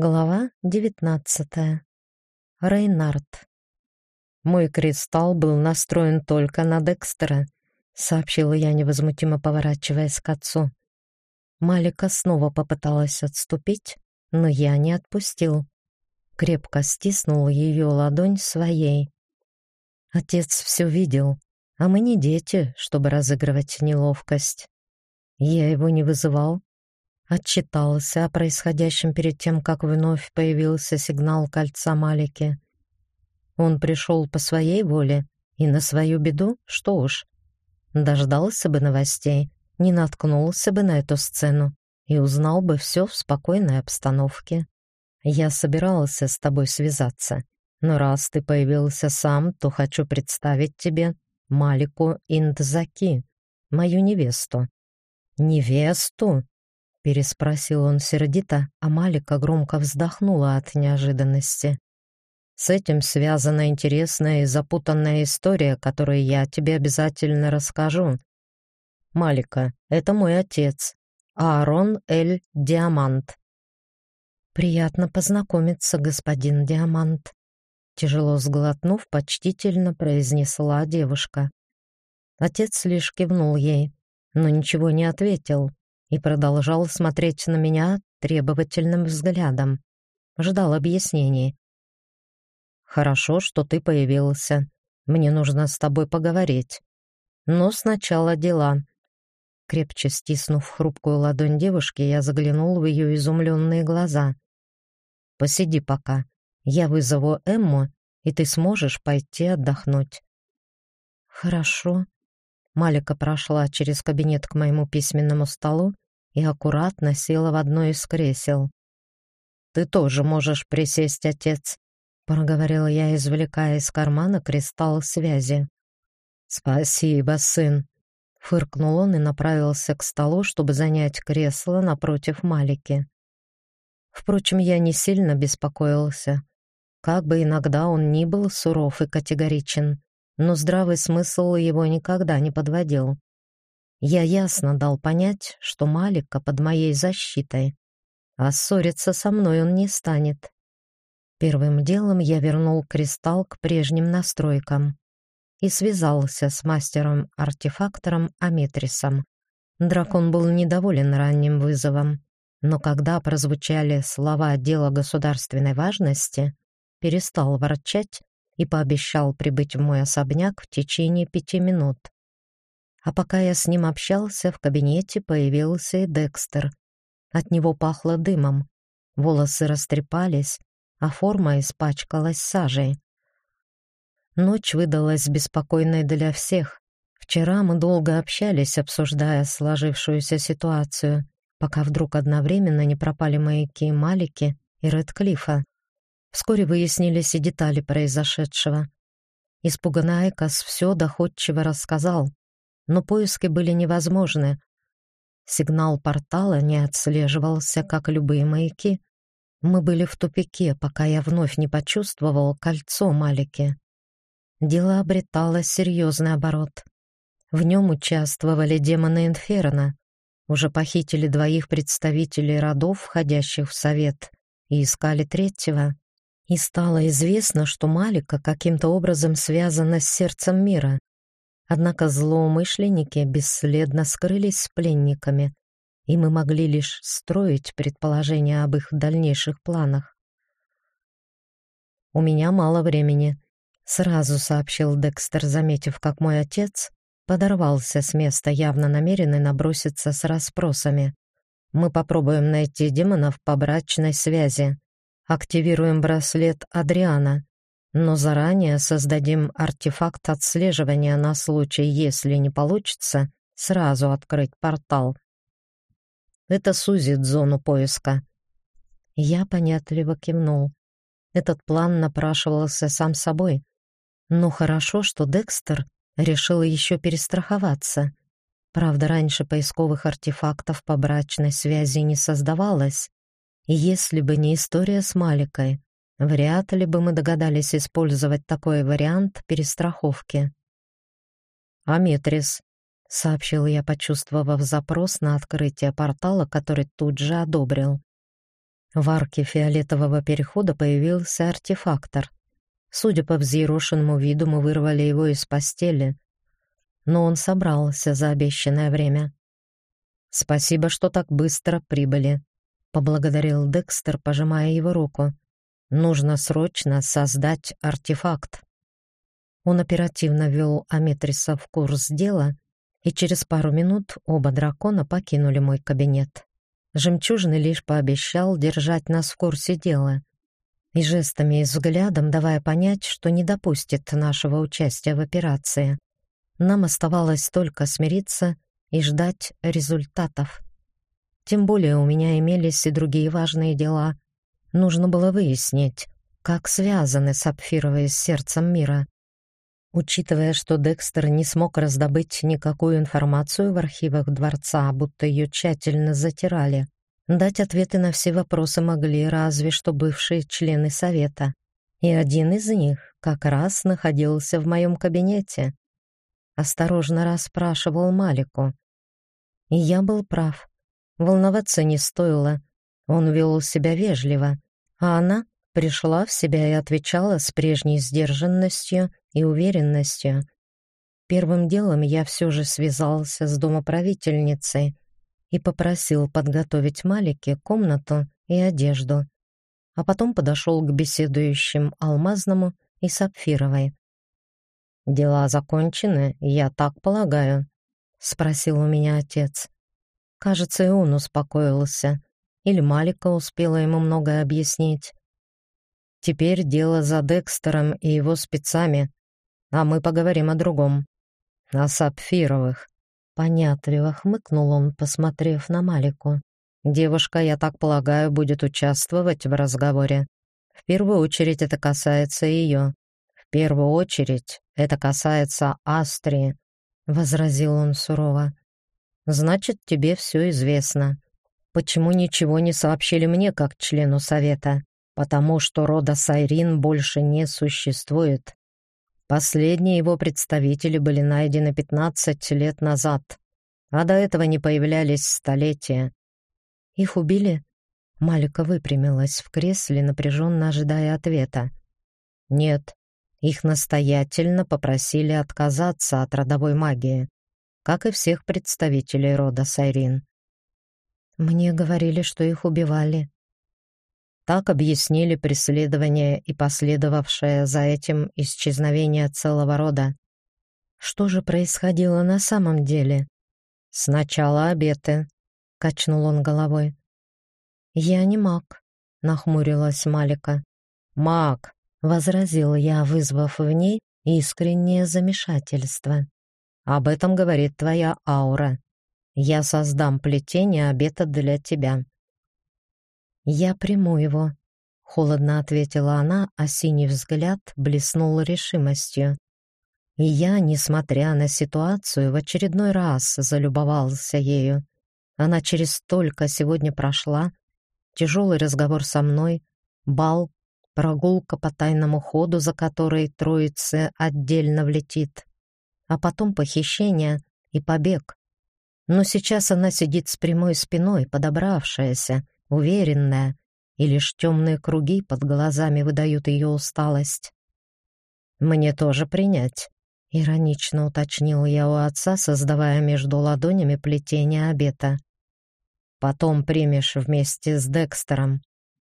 Глава девятнадцатая. Рейнард. Мой кристалл был настроен только на Декстера, сообщила я, невозмутимо поворачиваясь к отцу. Малика снова попыталась отступить, но я не отпустил. Крепко стиснул ее ладонь своей. Отец все видел, а мы не дети, чтобы разыгрывать неловкость. Я его не вызывал, отчитался о происходящем перед тем, как вновь появился сигнал кольца Малики. Он пришел по своей воле и на свою беду, что уж. Дождался бы новостей, не наткнулся бы на эту сцену и узнал бы все в спокойной обстановке. Я собирался с тобой связаться, но раз ты появился сам, то хочу представить тебе Малику Индзаки, мою невесту. Невесту? Переспросил он сердито, а Малика громко вздохнула от неожиданности. С этим связана интересная и запутанная история, которую я тебе обязательно расскажу. Малика, это мой отец, Аарон Эль Диамант. Приятно познакомиться, господин Диамант. Тяжело сглотнув, почтительно произнесла девушка. Отец лишь кивнул ей, но ничего не ответил и продолжал смотреть на меня требовательным взглядом. Ждал объяснений. «Хорошо, что ты появился. Мне нужно с тобой поговорить. Но сначала дела». Крепче стиснув хрупкую ладонь девушки, я заглянул в ее изумленные глаза. «Посиди пока. Я вызову Эмму, и ты сможешь пойти отдохнуть». «Хорошо», Малика прошла через кабинет к моему письменному столу и аккуратно села в одно из кресел. «Ты тоже можешь присесть, отец», — проговорила я, извлекая из кармана кристалл связи. «Спасибо, сын», — фыркнул он и направился к столу, чтобы занять кресло напротив Малики. Впрочем, я не сильно беспокоился. Как бы иногда он ни был суров и категоричен, но здравый смысл его никогда не подводил. Я ясно дал понять, что Малика под моей защитой, а ссориться со мной он не станет. Первым делом я вернул кристалл к прежним настройкам и связался с мастером-артефактором Аметрисом. Дракон был недоволен ранним вызовом, но когда прозвучали слова «дело государственной важности», перестал ворчать и пообещал прибыть в мой особняк в течение пяти минут. А пока я с ним общался, в кабинете появился и Декстер. От него пахло дымом, волосы растрепались, а форма испачкалась сажей. Ночь выдалась беспокойной для всех. Вчера мы долго общались, обсуждая сложившуюся ситуацию, пока вдруг одновременно не пропали маяки Малики и Редклифа. Вскоре выяснились и детали произошедшего. Испуганный Айкос все доходчиво рассказал, но поиски были невозможны. Сигнал портала не отслеживался, как любые маяки. Мы были в тупике, пока я вновь не почувствовал кольцо Малики. Дело обретало серьезный оборот. В нем участвовали демоны Инферно, уже похитили двоих представителей родов, входящих в совет, и искали третьего и стало известно, что Малика каким-то образом связана с сердцем мира. Однако злоумышленники бесследно скрылись с пленниками, и мы могли лишь строить предположения об их дальнейших планах. «У меня мало времени», — сразу сообщил Декстер, заметив, как мой отец подорвался с места, явно намеренный наброситься с расспросами. «Мы попробуем найти демонов по брачной связи. Активируем браслет Адриана, но заранее создадим артефакт отслеживания на случай, если не получится, сразу открыть портал. Это сузит зону поиска. Я понятливо кивнул. Этот план напрашивался сам собой. Но хорошо, что Декстер решил еще перестраховаться. Правда, раньше поисковых артефактов по брачной связи не создавалось, если бы не история с Маликой, вряд ли бы мы догадались использовать такой вариант перестраховки. «Аметрис», — сообщил я, почувствовав запрос на открытие портала, который тут же одобрил. В арке фиолетового перехода появился артефактор. Судя по взъерошенному виду, мы вырвали его из постели, но он собрался за обещанное время. «Спасибо, что так быстро прибыли», — поблагодарил Декстер, пожимая его руку. «Нужно срочно создать артефакт». Он оперативно ввел Аметриса в курс дела, и через пару минут оба дракона покинули мой кабинет. Жемчужный лишь пообещал держать нас в курсе дела и жестами и взглядом давая понять, что не допустит нашего участия в операции. Нам оставалось только смириться и ждать результатов. Тем более у меня имелись и другие важные дела. Нужно было выяснить, как связаны сапфировые с сердцем мира. Учитывая, что Декстер не смог раздобыть никакую информацию в архивах дворца, будто ее тщательно затирали, дать ответы на все вопросы могли разве что бывшие члены совета. И один из них как раз находился в моем кабинете осторожно расспрашивал Малику. И я был прав. Волноваться не стоило. Он вел себя вежливо, а она пришла в себя и отвечала с прежней сдержанностью и уверенностью. Первым делом я все же связался с домоправительницей и попросил подготовить Малике комнату и одежду, а потом подошел к беседующим Алмазному и Сапфировой. «Дела закончены, я так полагаю?» — спросил у меня отец. Кажется, и он успокоился. Или Малика успела ему многое объяснить. Теперь дело за Декстером и его спецами, а мы поговорим о другом. О сапфировых. Понятливо хмыкнул он, посмотрев на Малику. Девушка, я так полагаю, будет участвовать в разговоре. В первую очередь это касается ее. В первую очередь это касается Астрии, возразил он сурово. Значит, тебе все известно. Почему ничего не сообщили мне как члену совета? Потому что рода Сайрин больше не существует. Последние его представители были найдены 15 лет назад, а до этого не появлялись столетия. Их убили? Малика выпрямилась в кресле, напряженно ожидая ответа. Нет, их настоятельно попросили отказаться от родовой магии, как и всех представителей рода Сайрин. Мне говорили, что их убивали. Так объяснили преследование и последовавшее за этим исчезновение целого рода. Что же происходило на самом деле? Сначала обеты, качнул он головой. Я не маг, нахмурилась Малика. Маг, возразил я, вызвав в ней искреннее замешательство. Об этом говорит твоя аура. Я создам плетение обета для тебя. Я приму его, холодно ответила она, а синий взгляд блеснул решимостью. И я, несмотря на ситуацию, в очередной раз залюбовался ею. Она через столько сегодня прошла, тяжелый разговор со мной, бал прогулка по тайному ходу, за которой троица отдельно влетит, а потом похищение и побег. Но сейчас она сидит с прямой спиной, подобравшаяся, уверенная, и лишь темные круги под глазами выдают ее усталость. «Мне тоже принять», — иронично уточнил я у отца, создавая между ладонями плетение обета. «Потом примешь вместе с Декстером»,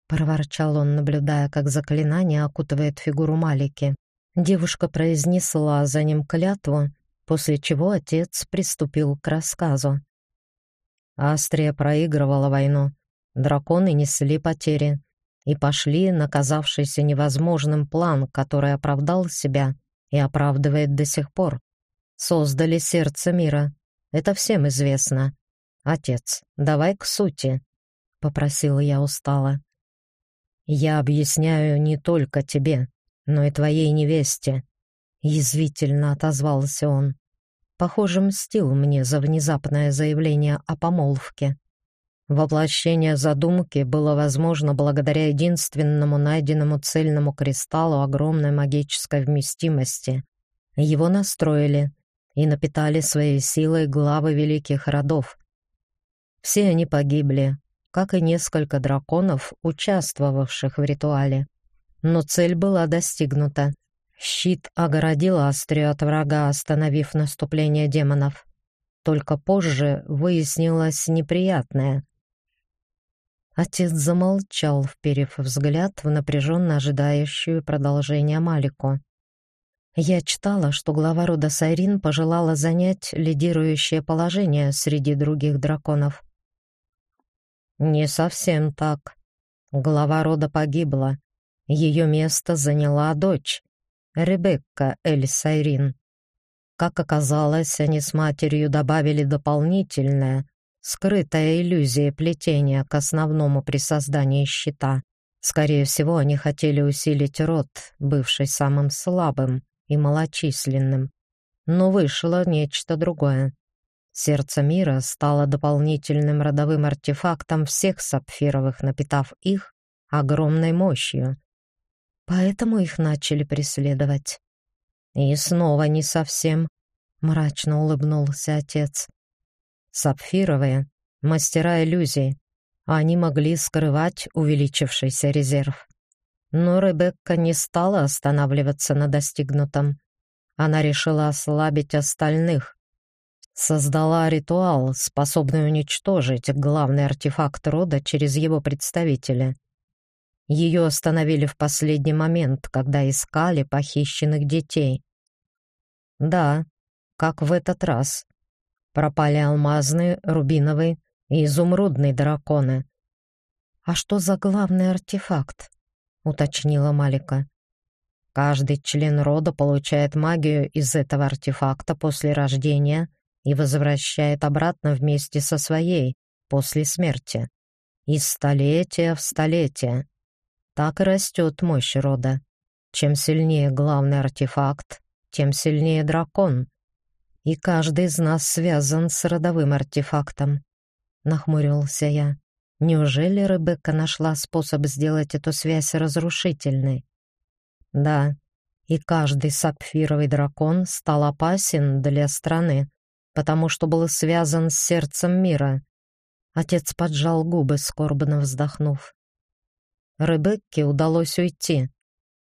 проворчал он, наблюдая, как заклинание окутывает фигуру Малики. Девушка произнесла за ним клятву, после чего отец приступил к рассказу. Астрия проигрывала войну, драконы несли потери и пошли на казавшийся невозможным план, который оправдал себя и оправдывает до сих пор. Создали сердце мира. Это всем известно. Отец, давай к сути, попросила я устало. Я объясняю не только тебе, но и твоей невесте, язвительно отозвался он. Похоже, мстил мне за внезапное заявление о помолвке. Воплощение задумки было возможно благодаря единственному найденному цельному кристаллу огромной магической вместимости. Его настроили и напитали своей силой главы великих родов. Все они погибли, как и несколько драконов, участвовавших в ритуале. Но цель была достигнута. Щит огородил Астрию от врага, остановив наступление демонов. Только позже выяснилось неприятное. Отец замолчал, вперев взгляд в напряженно ожидающую продолжения Малику. Я читала, что глава рода Сайрин пожелала занять лидирующее положение среди других драконов. Не совсем так. Глава рода погибла. Ее место заняла дочь, Ребекка Эль Сайрин. Как оказалось, они с матерью добавили дополнительное, скрытая иллюзия плетения к основному при создании щита. Скорее всего, они хотели усилить род, бывший самым слабым, и малочисленным. Но вышло нечто другое. Сердце мира стало дополнительным родовым артефактом всех сапфировых, напитав их огромной мощью. Поэтому их начали преследовать. И снова не совсем, мрачно улыбнулся отец. Сапфировые — мастера иллюзий. Они могли скрывать увеличившийся резерв. Но Ребекка не стала останавливаться на достигнутом. Она решила ослабить остальных. Создала ритуал, способный уничтожить главный артефакт рода через его представителя. Ее остановили в последний момент, когда искали похищенных детей. Да, как в этот раз. Пропали алмазные, рубиновые и изумрудные драконы. А что за главный артефакт? — уточнила Малика. «Каждый член рода получает магию из этого артефакта после рождения и возвращает обратно вместе со своей после смерти. Из столетия в столетие. Так и растет мощь рода. Чем сильнее главный артефакт, тем сильнее дракон. И каждый из нас связан с родовым артефактом. Нахмурился я. Неужели Ребекка нашла способ сделать эту связь разрушительной? Да, и каждый сапфировый дракон стал опасен для страны, потому что был связан с сердцем мира. Отец поджал губы, скорбно вздохнув. Ребекке удалось уйти.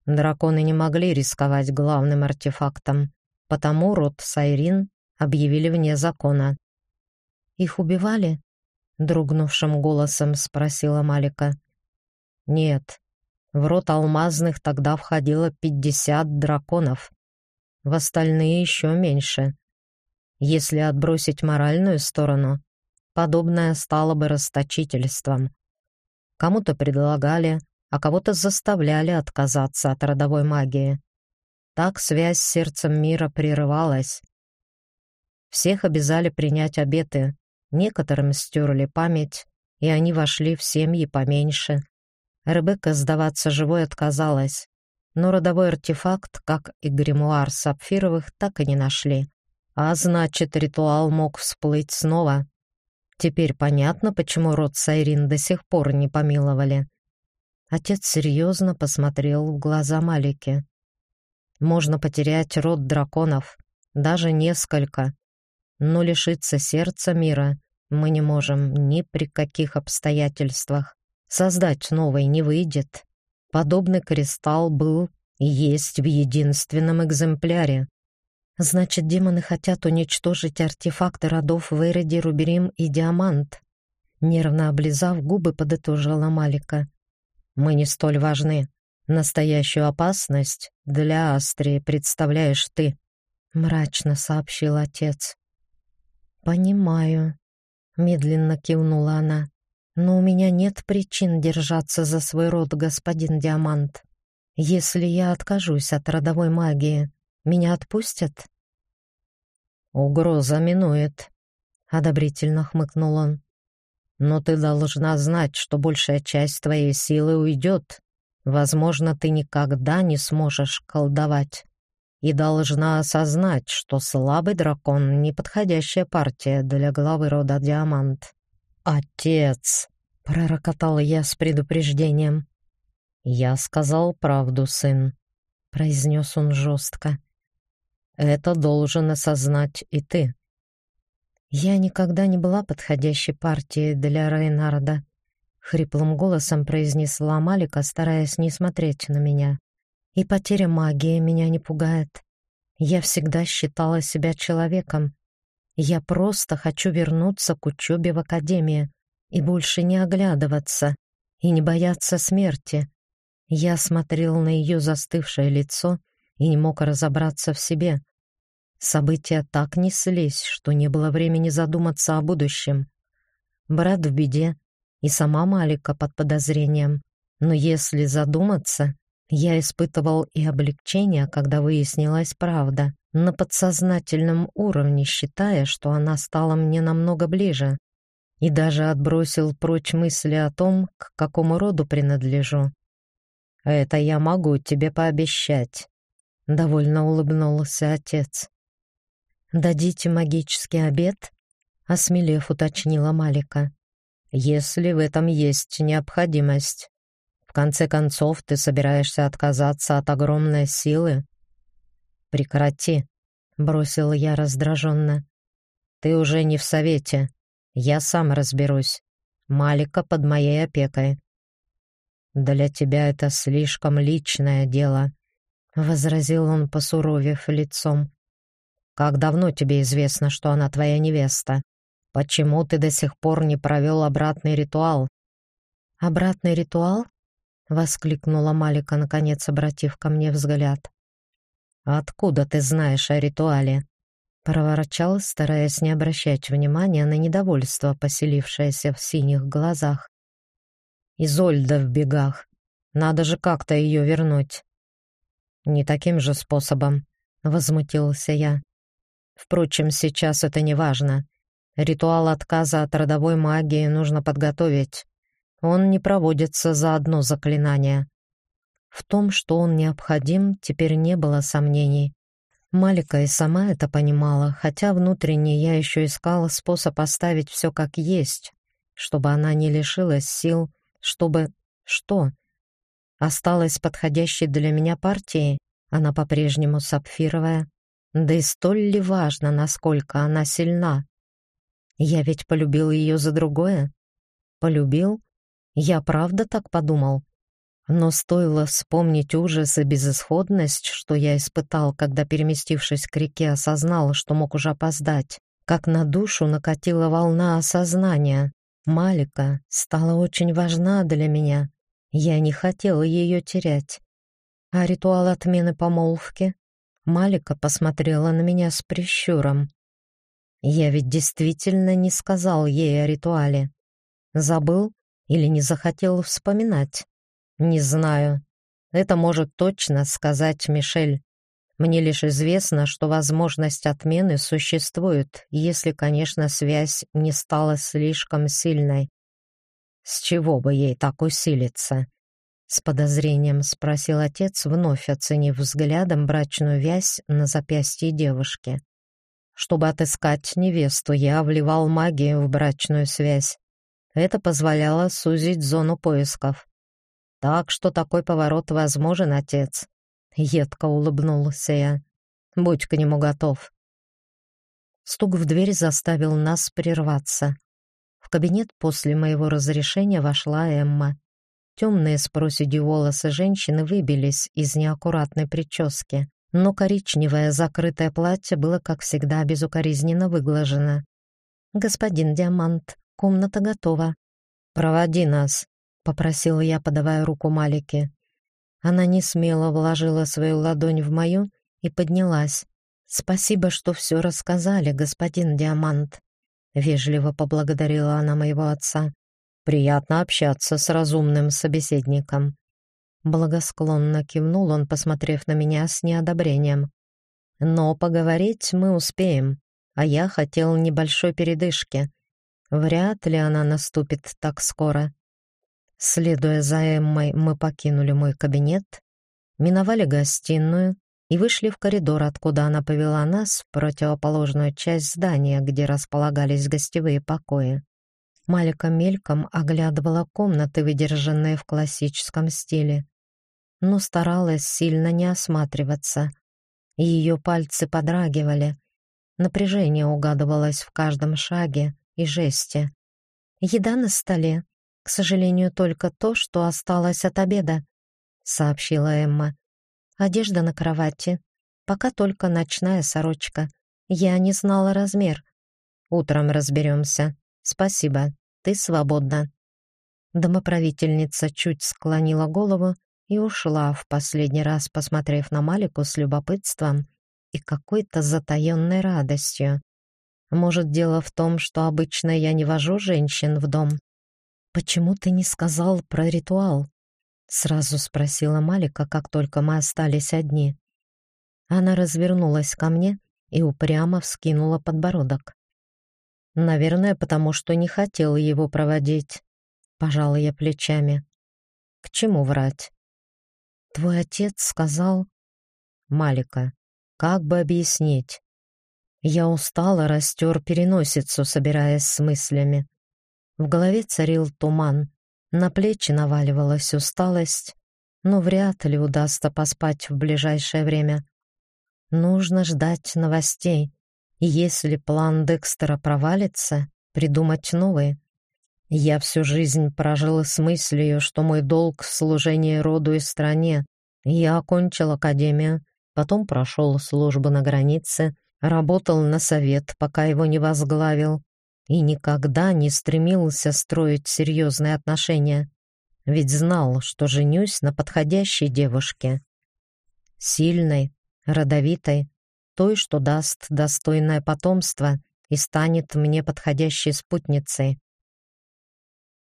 Драконы не могли рисковать главным артефактом, потому род Сайрин объявили вне закона. Их убивали? дрогнувшим голосом спросила Малика. Нет. В рот алмазных тогда входило пятьдесят драконов. В остальные еще меньше. Если отбросить моральную сторону, подобное стало бы расточительством. Кому-то предлагали, а кого-то заставляли отказаться от родовой магии. Так связь с сердцем мира прерывалась. Всех обязали принять обеты, Некоторым стерли память, и они вошли в семьи поменьше. Ребекка сдаваться живой отказалась, но родовой артефакт, как и гримуар сапфировых, так и не нашли. А значит, ритуал мог всплыть снова. Теперь понятно, почему род Сайрин до сих пор не помиловали. Отец серьезно посмотрел в глаза Малики. Можно потерять род драконов, даже несколько, но лишиться сердца мира мы не можем ни при каких обстоятельствах. Создать новый не выйдет. Подобный кристалл был и есть в единственном экземпляре. Значит, демоны хотят уничтожить артефакты родов Вейроди, Руберим и Диамант. Нервно облизав губы, подытожила Малика. Мы не столь важны. Настоящую опасность для Астрии представляешь ты, мрачно сообщил отец. Понимаю, Медленно кивнула она. «Но у меня нет причин держаться за свой род, господин Диамант. Если я откажусь от родовой магии, меня отпустят?» «Угроза минует», — одобрительно хмыкнул он. «Но ты должна знать, что большая часть твоей силы уйдет. Возможно, ты никогда не сможешь колдовать и должна осознать, что слабый дракон — неподходящая партия для главы рода Диамант. «Отец!» — пророкотала я с предупреждением. «Я сказал правду, сын», — произнес он жестко. «Это должен осознать и ты». Я никогда не была подходящей партией для Рейнарда. хриплым голосом произнесла Малика, стараясь не смотреть на меня. И потеря магии меня не пугает. Я всегда считала себя человеком. Я просто хочу вернуться к учебе в академии и больше не оглядываться и не бояться смерти. Я смотрел на ее застывшее лицо и не мог разобраться в себе. События так неслись, что не было времени задуматься о будущем. Брат в беде, и сама Малика под подозрением. Но если задуматься, я испытывал и облегчение, когда выяснилась правда, на подсознательном уровне считая, что она стала мне намного ближе, и даже отбросил прочь мысли о том, к какому роду принадлежу. «Это я могу тебе пообещать», — довольно улыбнулся отец. «Дадите магический обед?» — осмелев уточнила Малика. «Если в этом есть необходимость. В конце концов, ты собираешься отказаться от огромной силы?» «Прекрати», — бросил я раздраженно. «Ты уже не в совете. Я сам разберусь. Малика под моей опекой. «Для тебя это слишком личное дело», — возразил он, посуровев лицом. «Как давно тебе известно, что она твоя невеста? Почему ты до сих пор не провел обратный ритуал?» «Обратный ритуал?» — воскликнула Малика, наконец обратив ко мне взгляд. «Откуда ты знаешь о ритуале?» — проворчал, стараясь не обращать внимания на недовольство, поселившееся в синих глазах. Изольда в бегах. Надо же как-то ее вернуть. Не таким же способом, возмутился я. Впрочем, сейчас это не важно. Ритуал отказа от родовой магии нужно подготовить. Он не проводится за одно заклинание. В том, что он необходим, теперь не было сомнений. Малика и сама это понимала, хотя внутренне я еще искала способ оставить все как есть, чтобы она не лишилась сил чтобы... что? Осталась подходящей для меня партией, она по-прежнему сапфировая. Да и столь ли важно, насколько она сильна? Я ведь полюбил ее за другое. Полюбил? Я правда так подумал? Но стоило вспомнить ужас и безысходность, что я испытал, когда, переместившись к реке, осознал, что мог уже опоздать, как на душу накатила волна осознания. Малика стала очень важна для меня. Я не хотела ее терять. А ритуал отмены помолвки? Малика посмотрела на меня с прищуром. Я ведь действительно не сказал ей о ритуале. Забыл или не захотел вспоминать? Не знаю. Это может точно сказать Мишель. Мне лишь известно, что возможность отмены существует, если, конечно, связь не стала слишком сильной. С чего бы ей так усилиться? С подозрением спросил отец, вновь оценив взглядом брачную вязь на запястье девушки. Чтобы отыскать невесту, я вливал магию в брачную связь. Это позволяло сузить зону поисков. Так что такой поворот возможен, отец. Едко улыбнулся я. Будь к нему готов. Стук в дверь заставил нас прерваться. В кабинет после моего разрешения вошла Эмма. Темные с проседью волосы женщины выбились из неаккуратной прически, но коричневое закрытое платье было, как всегда, безукоризненно выглажено. «Господин Диамант, комната готова». «Проводи нас», — попросила я, подавая руку Малике. Она не смело вложила свою ладонь в мою и поднялась. «Спасибо, что все рассказали, господин Диамант», — вежливо поблагодарила она моего отца. «Приятно общаться с разумным собеседником». Благосклонно кивнул он, посмотрев на меня с неодобрением. «Но поговорить мы успеем, а я хотел небольшой передышки. Вряд ли она наступит так скоро». Следуя за Эммой, мы покинули мой кабинет, миновали гостиную и вышли в коридор, откуда она повела нас в противоположную часть здания, где располагались гостевые покои. Малика мельком оглядывала комнаты, выдержанные в классическом стиле, но старалась сильно не осматриваться. Ее пальцы подрагивали, напряжение угадывалось в каждом шаге и жесте. «Еда на столе», К сожалению, только то, что осталось от обеда, сообщила Эмма. Одежда на кровати. Пока только ночная сорочка. Я не знала размер. Утром разберемся. Спасибо. Ты свободна. Домоправительница чуть склонила голову и ушла в последний раз, посмотрев на Малику с любопытством и какой-то затаённой радостью. Может, дело в том, что обычно я не вожу женщин в дом. Почему ты не сказал про ритуал? сразу спросила Малика, как только мы остались одни. Она развернулась ко мне и упрямо вскинула подбородок. Наверное, потому что не хотела его проводить. Пожала я плечами. К чему врать? Твой отец сказал, Малика, как бы объяснить? Я устала, растер переносицу, собираясь с мыслями. В голове царил туман, на плечи наваливалась усталость, но вряд ли удастся поспать в ближайшее время. Нужно ждать новостей, если план Декстера провалится, придумать новые. Я всю жизнь прожила с мыслью, что мой долг в служении роду и стране. Я окончил академию, потом прошел службу на границе, работал на совет, пока его не возглавил, и никогда не стремился строить серьезные отношения, ведь знал, что женюсь на подходящей девушке. Сильной, родовитой, той, что даст достойное потомство и станет мне подходящей спутницей.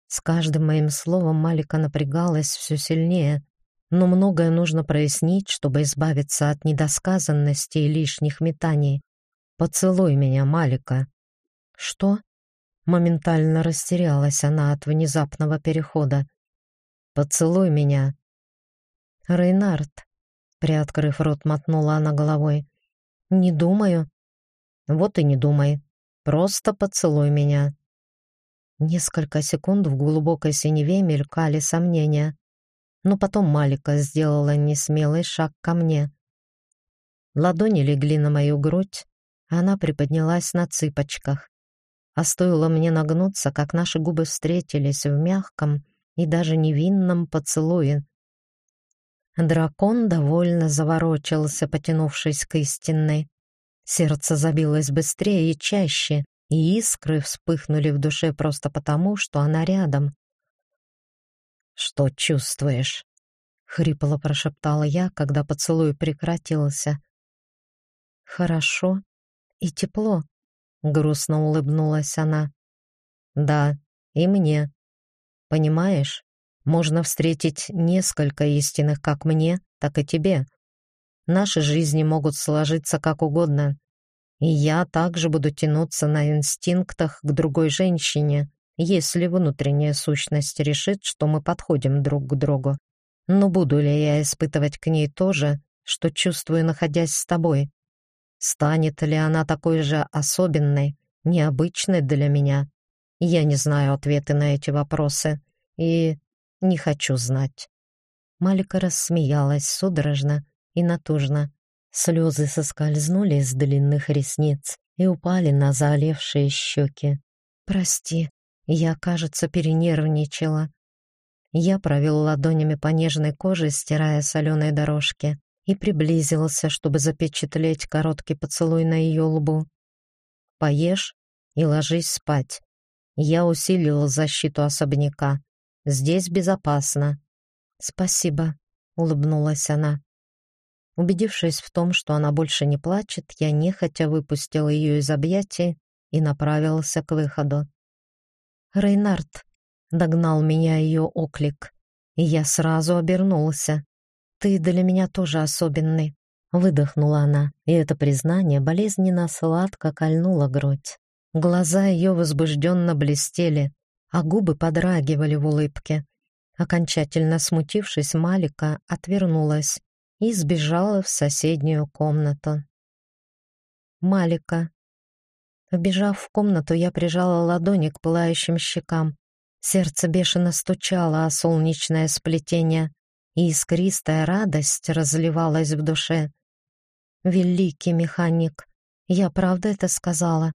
С каждым моим словом Малика напрягалась все сильнее, но многое нужно прояснить, чтобы избавиться от недосказанности и лишних метаний. «Поцелуй меня, Малика». «Что?» Моментально растерялась она от внезапного перехода. «Поцелуй меня». «Рейнард», — приоткрыв рот, мотнула она головой. «Не думаю». «Вот и не думай. Просто поцелуй меня». Несколько секунд в глубокой синеве мелькали сомнения, но потом Малика сделала несмелый шаг ко мне. Ладони легли на мою грудь, а она приподнялась на цыпочках. А стоило мне нагнуться, как наши губы встретились в мягком и даже невинном поцелуе. Дракон довольно заворочился, потянувшись к истинной. Сердце забилось быстрее и чаще, и искры вспыхнули в душе просто потому, что она рядом. «Что чувствуешь?» — хрипло прошептала я, когда поцелуй прекратился. «Хорошо и тепло», Грустно улыбнулась она. Да, и мне. Понимаешь, можно встретить несколько истинных как мне, так и тебе. Наши жизни могут сложиться как угодно. И я также буду тянуться на инстинктах к другой женщине, если внутренняя сущность решит, что мы подходим друг к другу. Но буду ли я испытывать к ней то же, что чувствую, находясь с тобой? Станет ли она такой же особенной, необычной для меня? Я не знаю ответы на эти вопросы и не хочу знать. Малика рассмеялась судорожно и натужно. Слезы соскользнули с длинных ресниц и упали на заолевшие щеки. «Прости, я, кажется, перенервничала». Я провел ладонями по нежной коже, стирая соленые дорожки и приблизился, чтобы запечатлеть короткий поцелуй на ее лбу. «Поешь и ложись спать. Я усилила защиту особняка. Здесь безопасно». «Спасибо», — улыбнулась она. Убедившись в том, что она больше не плачет, я нехотя выпустил ее из объятий и направился к выходу. «Рейнард», — догнал меня ее оклик, и я сразу обернулся. «Ты для меня тоже особенный», — выдохнула она, и это признание болезненно сладко кольнуло грудь. Глаза ее возбужденно блестели, а губы подрагивали в улыбке. Окончательно смутившись, Малика отвернулась и сбежала в соседнюю комнату. Малика. Вбежав в комнату, я прижала ладони к пылающим щекам. Сердце бешено стучало о солнечное сплетение и искристая радость разливалась в душе. Великий механик, я правда это сказала?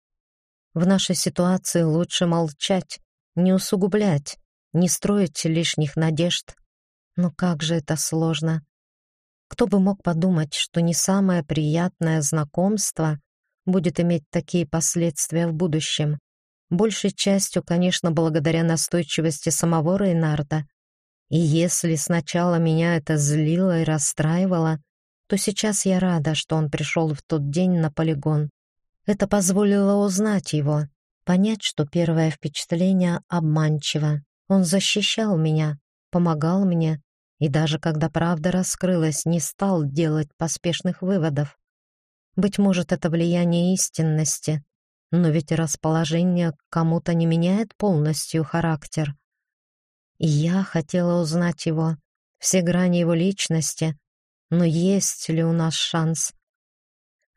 В нашей ситуации лучше молчать, не усугублять, не строить лишних надежд. Но как же это сложно. Кто бы мог подумать, что не самое приятное знакомство будет иметь такие последствия в будущем. Большей частью, конечно, благодаря настойчивости самого Рейнарда. И если сначала меня это злило и расстраивало, то сейчас я рада, что он пришел в тот день на полигон. Это позволило узнать его, понять, что первое впечатление обманчиво. Он защищал меня, помогал мне, и даже когда правда раскрылась, не стал делать поспешных выводов. Быть может, это влияние истинности, но ведь расположение кому-то не меняет полностью характер. И я хотела узнать его, все грани его личности, но есть ли у нас шанс?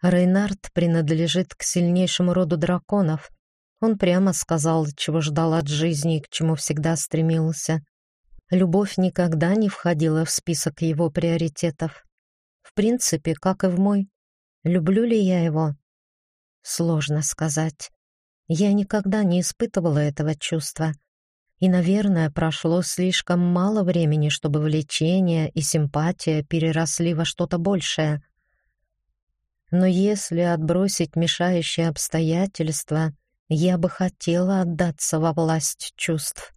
Рейнард принадлежит к сильнейшему роду драконов. Он прямо сказал, чего ждал от жизни и к чему всегда стремился. Любовь никогда не входила в список его приоритетов. В принципе, как и в мой. Люблю ли я его? Сложно сказать. Я никогда не испытывала этого чувства. И, наверное, прошло слишком мало времени, чтобы влечение и симпатия переросли во что-то большее. Но если отбросить мешающие обстоятельства, я бы хотела отдаться во власть чувств.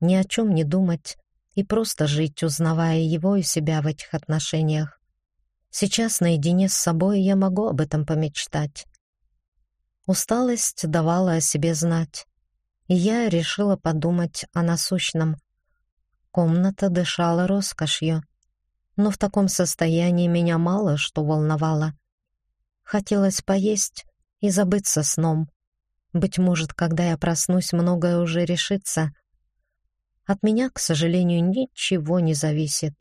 Ни о чем не думать и просто жить, узнавая его и себя в этих отношениях. Сейчас наедине с собой я могу об этом помечтать. Усталость давала о себе знать и я решила подумать о насущном. Комната дышала роскошью, но в таком состоянии меня мало что волновало. Хотелось поесть и забыться сном. Быть может, когда я проснусь, многое уже решится. От меня, к сожалению, ничего не зависит.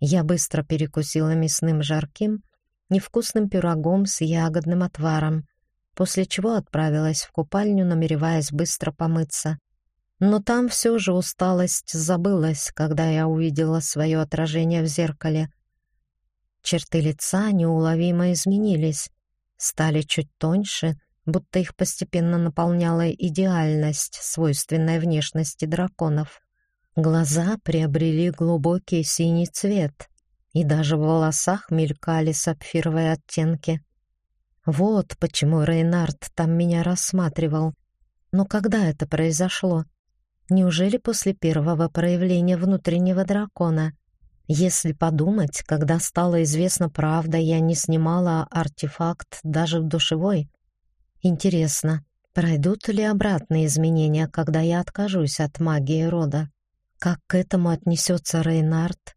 Я быстро перекусила мясным жарким, невкусным пирогом с ягодным отваром после чего отправилась в купальню, намереваясь быстро помыться. Но там все же усталость забылась, когда я увидела свое отражение в зеркале. Черты лица неуловимо изменились, стали чуть тоньше, будто их постепенно наполняла идеальность, свойственная внешности драконов. Глаза приобрели глубокий синий цвет, и даже в волосах мелькали сапфировые оттенки. Вот почему Рейнард там меня рассматривал. Но когда это произошло? Неужели после первого проявления внутреннего дракона? Если подумать, когда стало известна правда, я не снимала артефакт даже в душевой. Интересно, пройдут ли обратные изменения, когда я откажусь от магии рода? Как к этому отнесется Рейнард?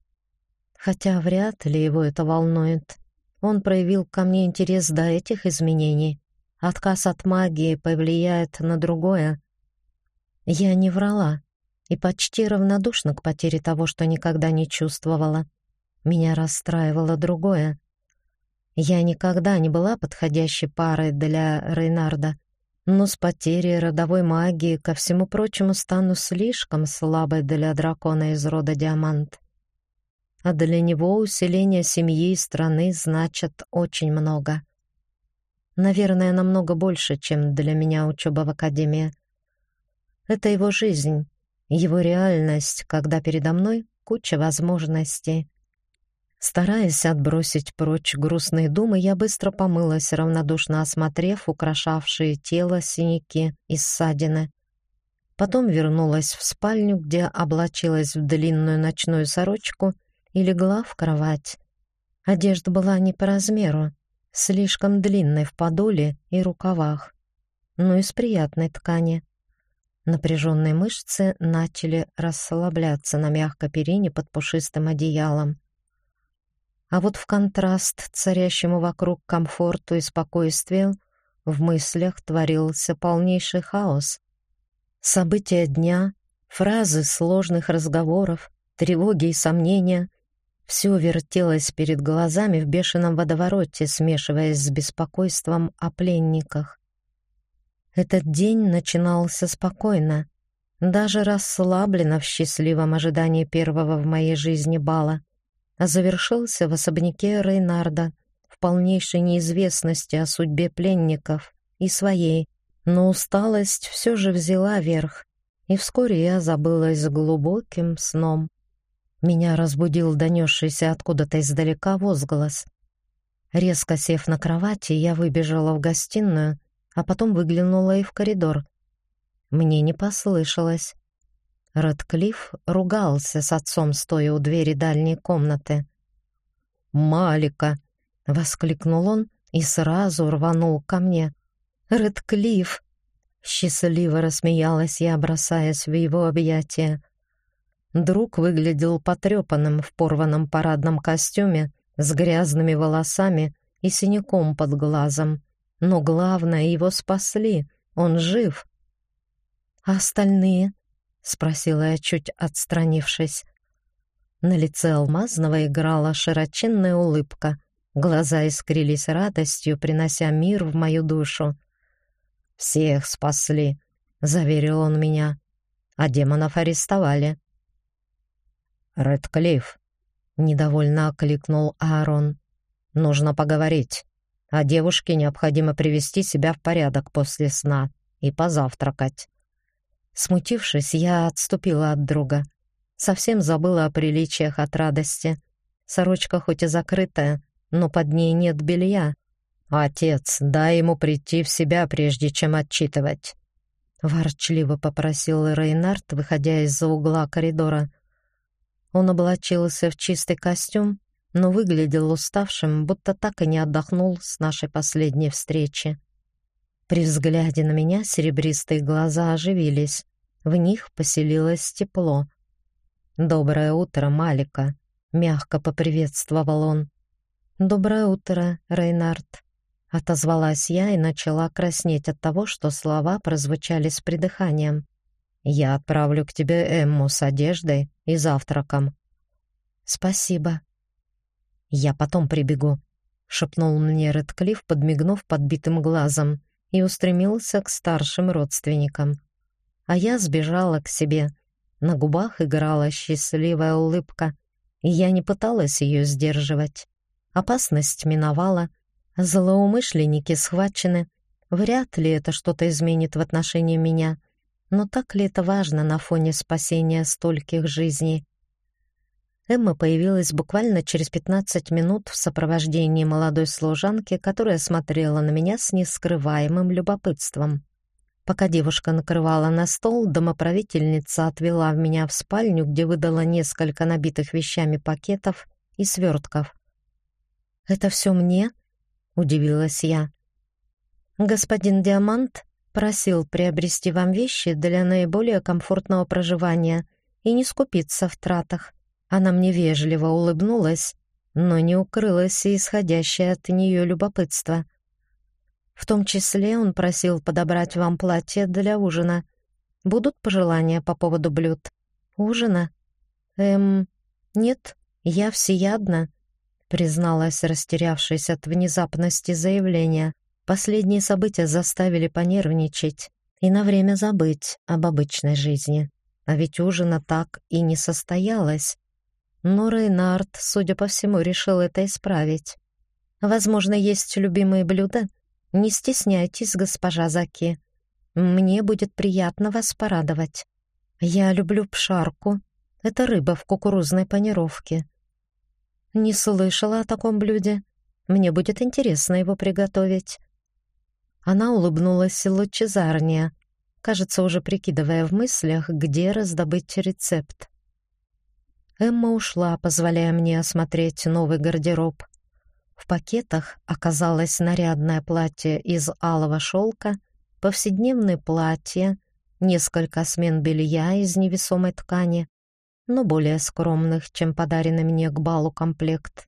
Хотя вряд ли его это волнует. Он проявил ко мне интерес до этих изменений. Отказ от магии повлияет на другое. Я не врала и почти равнодушна к потере того, что никогда не чувствовала. Меня расстраивало другое. Я никогда не была подходящей парой для Рейнарда, но с потерей родовой магии ко всему прочему стану слишком слабой для дракона из рода Диамант а для него усиление семьи и страны значит очень много. Наверное, намного больше, чем для меня учеба в академии. Это его жизнь, его реальность, когда передо мной куча возможностей. Стараясь отбросить прочь грустные думы, я быстро помылась, равнодушно осмотрев украшавшие тело синяки и ссадины. Потом вернулась в спальню, где облачилась в длинную ночную сорочку и легла в кровать. Одежда была не по размеру, слишком длинной в подоле и рукавах, но из приятной ткани. Напряженные мышцы начали расслабляться на мягкой перине под пушистым одеялом. А вот в контраст царящему вокруг комфорту и спокойствию в мыслях творился полнейший хаос. События дня, фразы сложных разговоров, тревоги и сомнения все вертелось перед глазами в бешеном водовороте, смешиваясь с беспокойством о пленниках. Этот день начинался спокойно, даже расслабленно в счастливом ожидании первого в моей жизни бала, завершился в особняке Рейнарда в полнейшей неизвестности о судьбе пленников и своей, но усталость все же взяла верх, и вскоре я забылась глубоким сном. Меня разбудил донесшийся откуда-то издалека возглас. Резко сев на кровати, я выбежала в гостиную, а потом выглянула и в коридор. Мне не послышалось. Рэдклифф ругался с отцом, стоя у двери дальней комнаты. «Малика!» — воскликнул он и сразу рванул ко мне. «Рэдклифф!» Счастливо рассмеялась я, бросаясь в его объятия. Друг выглядел потрепанным в порванном парадном костюме, с грязными волосами и синяком под глазом. Но главное, его спасли, он жив. «А остальные?» — спросила я, чуть отстранившись. На лице Алмазного играла широченная улыбка, глаза искрились радостью, принося мир в мою душу. «Всех спасли», — заверил он меня, — «а демонов арестовали». «Рэдклифф», — недовольно окликнул Аарон, — «нужно поговорить. А девушке необходимо привести себя в порядок после сна и позавтракать». Смутившись, я отступила от друга. Совсем забыла о приличиях от радости. Сорочка хоть и закрытая, но под ней нет белья, «Отец, дай ему прийти в себя, прежде чем отчитывать», — ворчливо попросил Рейнард, выходя из-за угла коридора. Он облачился в чистый костюм, но выглядел уставшим, будто так и не отдохнул с нашей последней встречи. При взгляде на меня серебристые глаза оживились, в них поселилось тепло. «Доброе утро, Малика», — мягко поприветствовал он. «Доброе утро, Рейнард», Отозвалась я и начала краснеть от того, что слова прозвучали с придыханием. «Я отправлю к тебе Эмму с одеждой и завтраком». «Спасибо». «Я потом прибегу», — шепнул мне Редклифф, подмигнув подбитым глазом, и устремился к старшим родственникам. А я сбежала к себе. На губах играла счастливая улыбка, и я не пыталась ее сдерживать. Опасность миновала — Злоумышленники схвачены. Вряд ли это что-то изменит в отношении меня. Но так ли это важно на фоне спасения стольких жизней? Эмма появилась буквально через 15 минут в сопровождении молодой служанки, которая смотрела на меня с нескрываемым любопытством. Пока девушка накрывала на стол, домоправительница отвела меня в спальню, где выдала несколько набитых вещами пакетов и свертков. «Это все мне?» удивилась я. Господин Диамант просил приобрести вам вещи для наиболее комфортного проживания и не скупиться в тратах. Она мне вежливо улыбнулась, но не укрылась и исходящее от нее любопытство. В том числе он просил подобрать вам платье для ужина. Будут пожелания по поводу блюд? Ужина? Эм, нет, я всеядна призналась, растерявшись от внезапности заявления. Последние события заставили понервничать и на время забыть об обычной жизни. А ведь ужина так и не состоялось. Но Рейнард, судя по всему, решил это исправить. Возможно, есть любимые блюда? Не стесняйтесь, госпожа Заки. Мне будет приятно вас порадовать. Я люблю пшарку. Это рыба в кукурузной панировке. Не слышала о таком блюде. Мне будет интересно его приготовить. Она улыбнулась лучезарнее, кажется, уже прикидывая в мыслях, где раздобыть рецепт. Эмма ушла, позволяя мне осмотреть новый гардероб. В пакетах оказалось нарядное платье из алого шелка, повседневное платье, несколько смен белья из невесомой ткани, но более скромных, чем подаренный мне к балу комплект.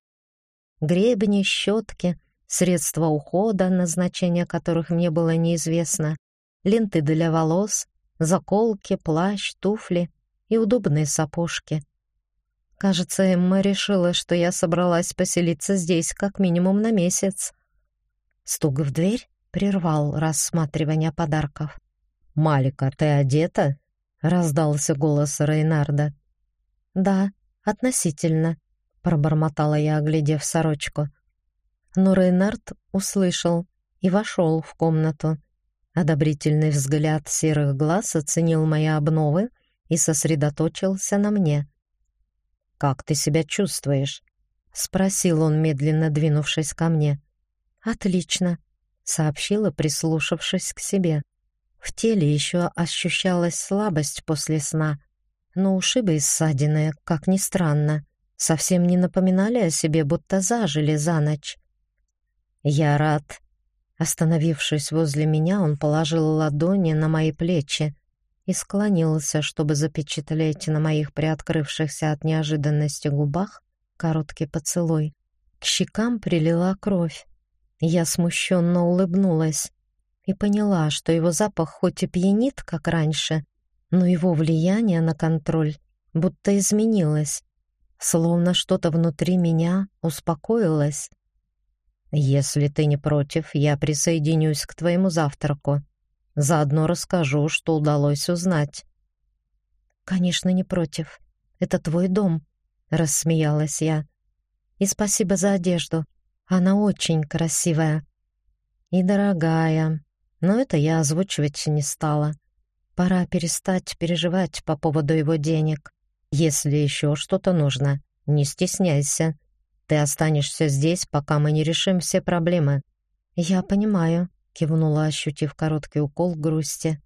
Гребни, щетки, средства ухода, назначение которых мне было неизвестно, ленты для волос, заколки, плащ, туфли и удобные сапожки. Кажется, Эмма решила, что я собралась поселиться здесь как минимум на месяц. Стук в дверь прервал рассматривание подарков. «Малика, ты одета?» — раздался голос Рейнарда. «Да, относительно», — пробормотала я, оглядев сорочку. Но Рейнард услышал и вошел в комнату. Одобрительный взгляд серых глаз оценил мои обновы и сосредоточился на мне. «Как ты себя чувствуешь?» — спросил он, медленно двинувшись ко мне. «Отлично», — сообщила, прислушавшись к себе. В теле еще ощущалась слабость после сна, но ушибы и ссадины, как ни странно, совсем не напоминали о себе, будто зажили за ночь. «Я рад». Остановившись возле меня, он положил ладони на мои плечи и склонился, чтобы запечатлеть на моих приоткрывшихся от неожиданности губах короткий поцелуй. К щекам прилила кровь. Я смущенно улыбнулась и поняла, что его запах хоть и пьянит, как раньше, но его влияние на контроль будто изменилось, словно что-то внутри меня успокоилось. Если ты не против, я присоединюсь к твоему завтраку. Заодно расскажу, что удалось узнать. Конечно, не против. Это твой дом, рассмеялась я. И спасибо за одежду. Она очень красивая и дорогая. Но это я озвучивать не стала. Пора перестать переживать по поводу его денег. Если еще что-то нужно, не стесняйся. Ты останешься здесь, пока мы не решим все проблемы. Я понимаю, кивнула, ощутив короткий укол грусти.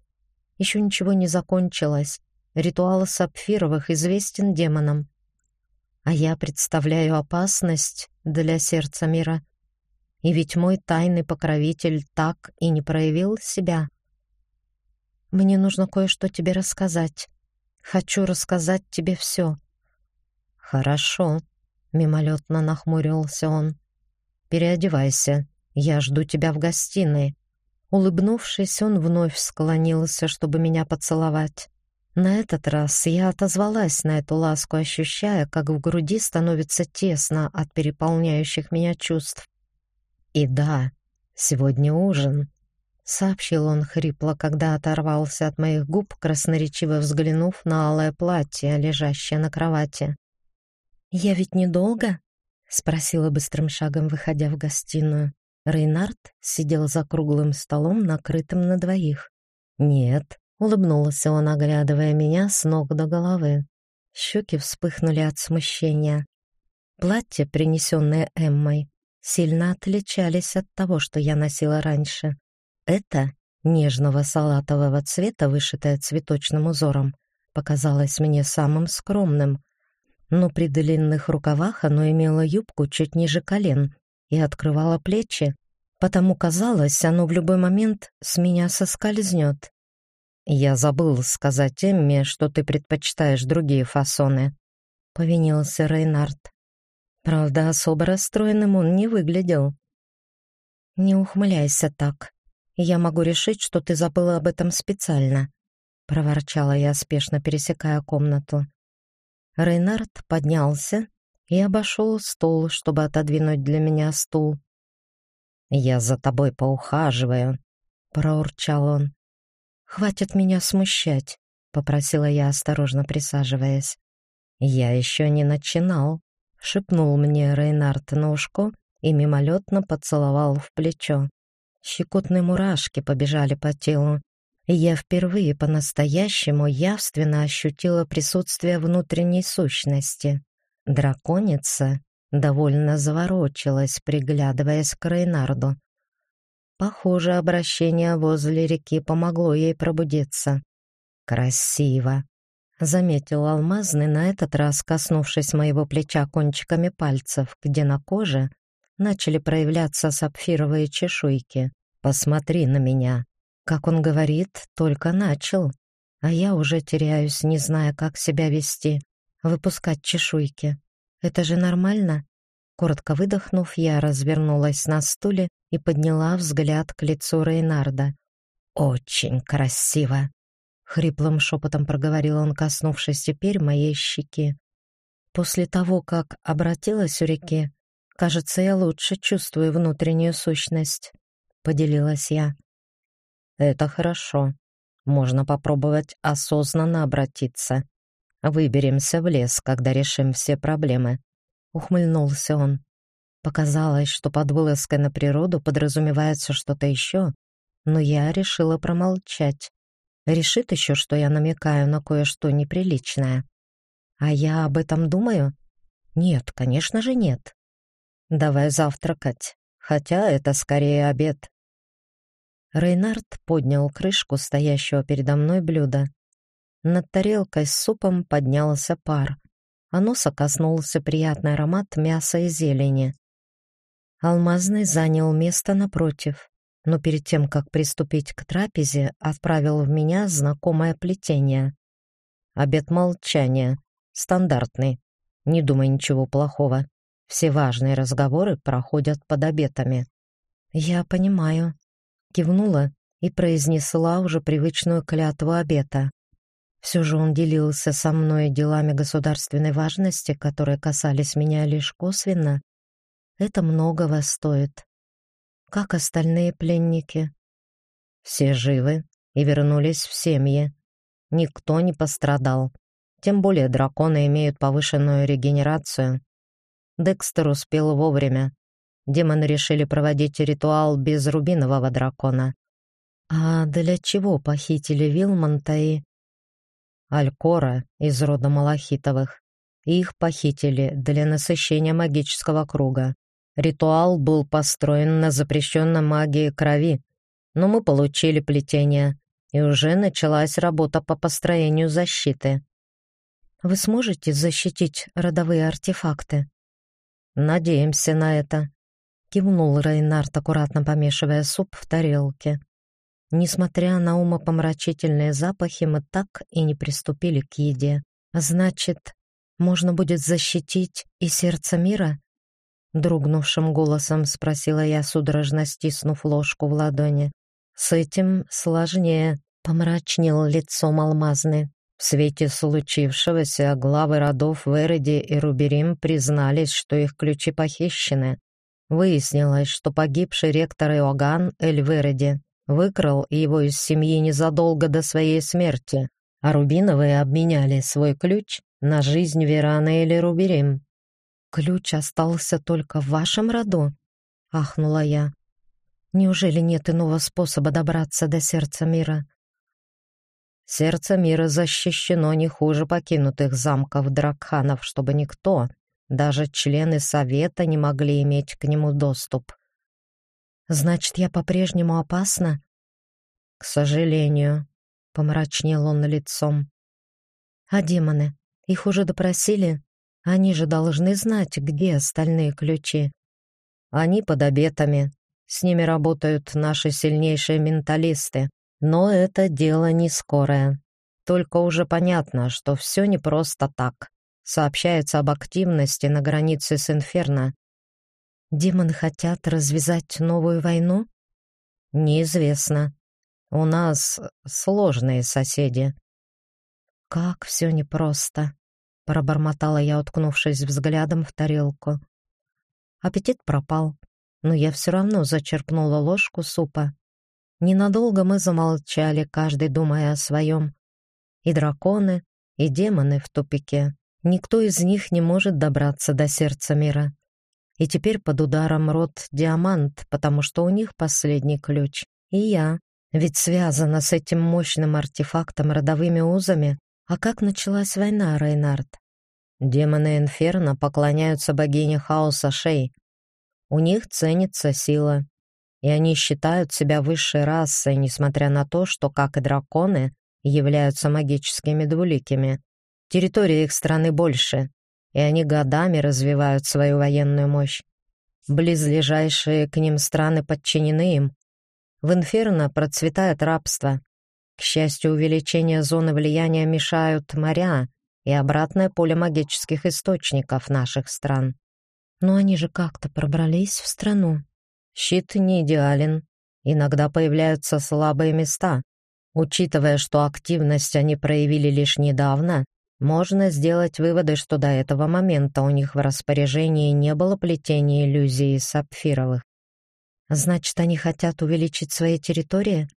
Еще ничего не закончилось. Ритуал сапфировых известен демонам. А я представляю опасность для сердца мира. И ведь мой тайный покровитель так и не проявил себя. Мне нужно кое-что тебе рассказать. Хочу рассказать тебе все. Хорошо, Мимолетно нахмурился он. «Переодевайся, я жду тебя в гостиной». Улыбнувшись, он вновь склонился, чтобы меня поцеловать. На этот раз я отозвалась на эту ласку, ощущая, как в груди становится тесно от переполняющих меня чувств. «И да, сегодня ужин», — сообщил он хрипло, когда оторвался от моих губ, красноречиво взглянув на алое платье, лежащее на кровати. «Я ведь недолго?» — спросила быстрым шагом, выходя в гостиную. Рейнард сидел за круглым столом, накрытым на двоих. «Нет», — улыбнулся он, оглядывая меня с ног до головы. Щеки вспыхнули от смущения. Платье, принесенное Эммой, сильно отличались от того, что я носила раньше. Это, нежного салатового цвета, вышитое цветочным узором, показалось мне самым скромным — но при длинных рукавах оно имело юбку чуть ниже колен и открывало плечи, потому казалось, оно в любой момент с меня соскользнет. «Я забыл сказать Эмме, что ты предпочитаешь другие фасоны», — повинился Рейнард. Правда, особо расстроенным он не выглядел. «Не ухмыляйся так. Я могу решить, что ты забыла об этом специально», — проворчала я, спешно пересекая комнату. Рейнард поднялся и обошел стол, чтобы отодвинуть для меня стул. «Я за тобой поухаживаю», — проурчал он. «Хватит меня смущать», — попросила я, осторожно присаживаясь. «Я еще не начинал», — шепнул мне Рейнард ножку и мимолетно поцеловал в плечо. Щекотные мурашки побежали по телу, я впервые по-настоящему явственно ощутила присутствие внутренней сущности. Драконица довольно заворочилась, приглядываясь к Рейнарду. Похоже, обращение возле реки помогло ей пробудиться. «Красиво!» — заметил Алмазный, на этот раз коснувшись моего плеча кончиками пальцев, где на коже начали проявляться сапфировые чешуйки. «Посмотри на меня!» Как он говорит, только начал, а я уже теряюсь, не зная, как себя вести, выпускать чешуйки. Это же нормально? Коротко выдохнув, я развернулась на стуле и подняла взгляд к лицу Рейнарда. «Очень красиво!» — хриплым шепотом проговорил он, коснувшись теперь моей щеки. «После того, как обратилась у реки, кажется, я лучше чувствую внутреннюю сущность», — поделилась я. Это хорошо. Можно попробовать осознанно обратиться. Выберемся в лес, когда решим все проблемы. Ухмыльнулся он. Показалось, что под вылазкой на природу подразумевается что-то еще, но я решила промолчать. Решит еще, что я намекаю на кое-что неприличное. А я об этом думаю? Нет, конечно же нет. Давай завтракать, хотя это скорее обед. Рейнард поднял крышку стоящего передо мной блюда. Над тарелкой с супом поднялся пар, а носа коснулся приятный аромат мяса и зелени. Алмазный занял место напротив, но перед тем, как приступить к трапезе, отправил в меня знакомое плетение. Обет молчания. Стандартный. Не думай ничего плохого. Все важные разговоры проходят под обетами. Я понимаю. Кивнула и произнесла уже привычную клятву обета. Все же он делился со мной делами государственной важности, которые касались меня лишь косвенно. Это многого стоит. Как остальные пленники? Все живы и вернулись в семьи. Никто не пострадал. Тем более драконы имеют повышенную регенерацию. Декстер успел вовремя. Демоны решили проводить ритуал без рубинового дракона. А для чего похитили Вилмонта и... Алькора из рода Малахитовых. Их похитили для насыщения магического круга. Ритуал был построен на запрещенной магии крови, но мы получили плетение, и уже началась работа по построению защиты. Вы сможете защитить родовые артефакты? Надеемся на это, кивнул Рейнард, аккуратно помешивая суп в тарелке. Несмотря на умопомрачительные запахи, мы так и не приступили к еде. Значит, можно будет защитить и сердце мира? дрогнувшим голосом спросила я, судорожно стиснув ложку в ладони. С этим сложнее, помрачнел лицом алмазный. В свете случившегося главы родов Вереди и Руберим признались, что их ключи похищены. Выяснилось, что погибший ректор Иоганн Эль Вереди выкрал его из семьи незадолго до своей смерти, а Рубиновые обменяли свой ключ на жизнь Верана или Руберим. «Ключ остался только в вашем роду?» — ахнула я. «Неужели нет иного способа добраться до сердца мира?» «Сердце мира защищено не хуже покинутых замков дракханов, чтобы никто, даже члены совета, не могли иметь к нему доступ». «Значит, я по-прежнему опасна?» «К сожалению», — помрачнел он лицом. «А демоны? Их уже допросили?» Они же должны знать, где остальные ключи. Они под обетами. С ними работают наши сильнейшие менталисты. Но это дело не скорое. Только уже понятно, что все не просто так. Сообщается об активности на границе с Инферно. Демоны хотят развязать новую войну? Неизвестно. У нас сложные соседи. Как все непросто пробормотала я, уткнувшись взглядом в тарелку. Аппетит пропал, но я все равно зачерпнула ложку супа. Ненадолго мы замолчали, каждый думая о своем. И драконы, и демоны в тупике. Никто из них не может добраться до сердца мира. И теперь под ударом род Диамант, потому что у них последний ключ. И я, ведь связана с этим мощным артефактом родовыми узами, а как началась война, Рейнард? Демоны Инферно поклоняются богине хаоса Шей. У них ценится сила, и они считают себя высшей расой, несмотря на то, что, как и драконы, являются магическими двуликими. Территория их страны больше, и они годами развивают свою военную мощь. Близлежащие к ним страны подчинены им. В Инферно процветает рабство, к счастью, увеличение зоны влияния мешают моря и обратное поле магических источников наших стран. Но они же как-то пробрались в страну. Щит не идеален. Иногда появляются слабые места. Учитывая, что активность они проявили лишь недавно, можно сделать выводы, что до этого момента у них в распоряжении не было плетения иллюзий сапфировых. Значит, они хотят увеличить свои территории?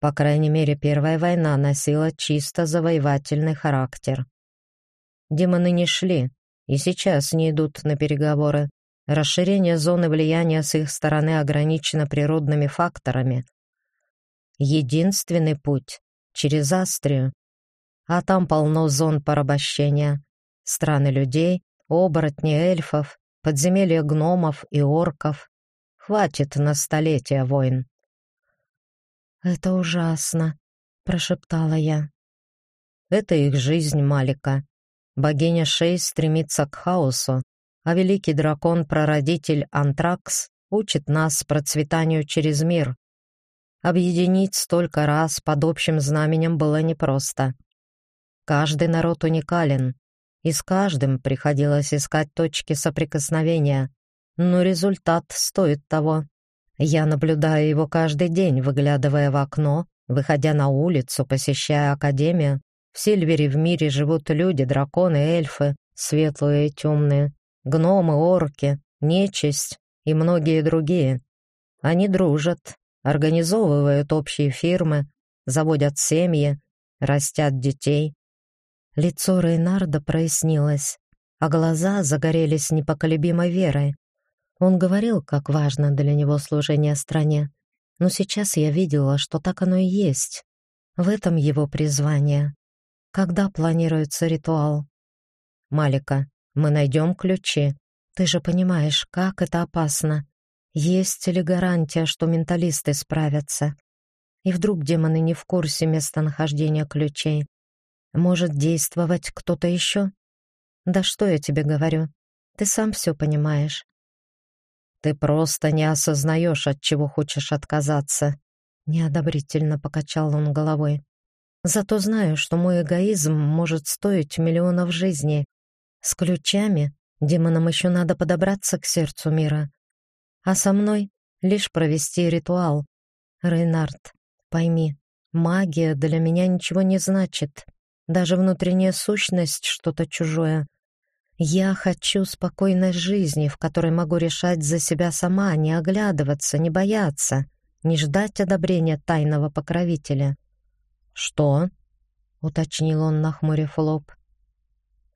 По крайней мере, Первая война носила чисто завоевательный характер. Демоны не шли, и сейчас не идут на переговоры. Расширение зоны влияния с их стороны ограничено природными факторами, единственный путь через Астрию. А там полно зон порабощения, страны людей, оборотни эльфов, подземелья гномов и орков. Хватит на столетия войн. «Это ужасно», — прошептала я. «Это их жизнь, Малика. Богиня Шей стремится к хаосу, а великий дракон-прародитель Антракс учит нас процветанию через мир. Объединить столько раз под общим знаменем было непросто. Каждый народ уникален, и с каждым приходилось искать точки соприкосновения, но результат стоит того. Я наблюдаю его каждый день, выглядывая в окно, выходя на улицу, посещая академию. В Сильвере в мире живут люди, драконы, эльфы, светлые и темные, гномы, орки, нечисть и многие другие. Они дружат, организовывают общие фирмы, заводят семьи, растят детей. Лицо Рейнарда прояснилось, а глаза загорелись непоколебимой верой. Он говорил, как важно для него служение стране, но сейчас я видела, что так оно и есть. В этом его призвание. Когда планируется ритуал? Малика, мы найдем ключи. Ты же понимаешь, как это опасно. Есть ли гарантия, что менталисты справятся? И вдруг демоны не в курсе местонахождения ключей? Может действовать кто-то еще? Да что я тебе говорю? Ты сам все понимаешь. Ты просто не осознаешь, от чего хочешь отказаться. Неодобрительно покачал он головой. Зато знаю, что мой эгоизм может стоить миллионов жизней. С ключами демонам еще надо подобраться к сердцу мира. А со мной лишь провести ритуал. Рейнард, пойми, магия для меня ничего не значит. Даже внутренняя сущность что-то чужое. Я хочу спокойной жизни, в которой могу решать за себя сама, не оглядываться, не бояться, не ждать одобрения тайного покровителя. Что? уточнил он, нахмурив лоб.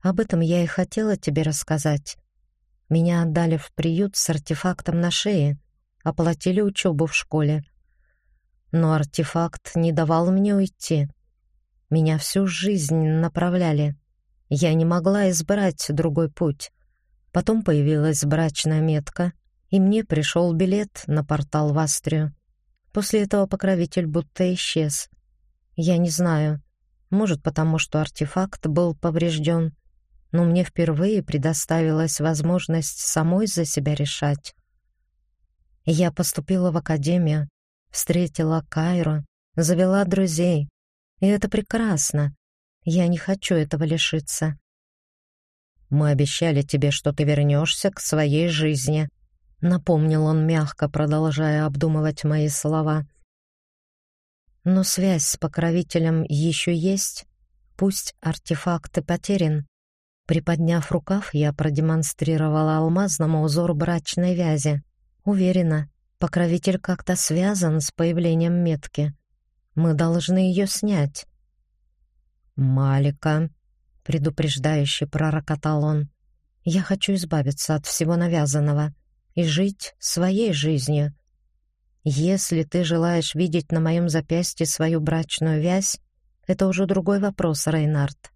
Об этом я и хотела тебе рассказать. Меня отдали в приют с артефактом на шее, оплатили учебу в школе. Но артефакт не давал мне уйти. Меня всю жизнь направляли, я не могла избрать другой путь. Потом появилась брачная метка, и мне пришел билет на портал в Астрию. После этого покровитель будто исчез. Я не знаю, может, потому что артефакт был поврежден, но мне впервые предоставилась возможность самой за себя решать. Я поступила в академию, встретила Кайру, завела друзей, и это прекрасно. Я не хочу этого лишиться. Мы обещали тебе, что ты вернешься к своей жизни, напомнил он мягко, продолжая обдумывать мои слова. Но связь с покровителем еще есть, пусть артефакт и потерян. Приподняв рукав, я продемонстрировала алмазному узор брачной вязи. Уверена, покровитель как-то связан с появлением метки. Мы должны ее снять. «Малика», — предупреждающе пророкотал он, — «я хочу избавиться от всего навязанного и жить своей жизнью. Если ты желаешь видеть на моем запястье свою брачную вязь, это уже другой вопрос, Рейнард».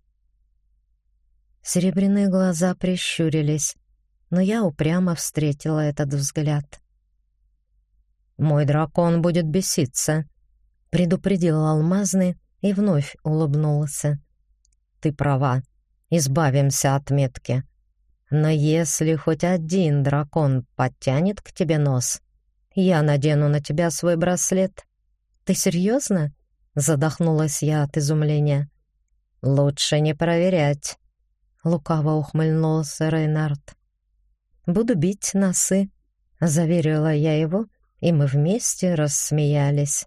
Серебряные глаза прищурились, но я упрямо встретила этот взгляд. «Мой дракон будет беситься», — предупредил Алмазный, и вновь улыбнулся. «Ты права, избавимся от метки. Но если хоть один дракон подтянет к тебе нос, я надену на тебя свой браслет». «Ты серьезно?» — задохнулась я от изумления. «Лучше не проверять», — лукаво ухмыльнулся Рейнард. «Буду бить носы», — заверила я его, и мы вместе рассмеялись.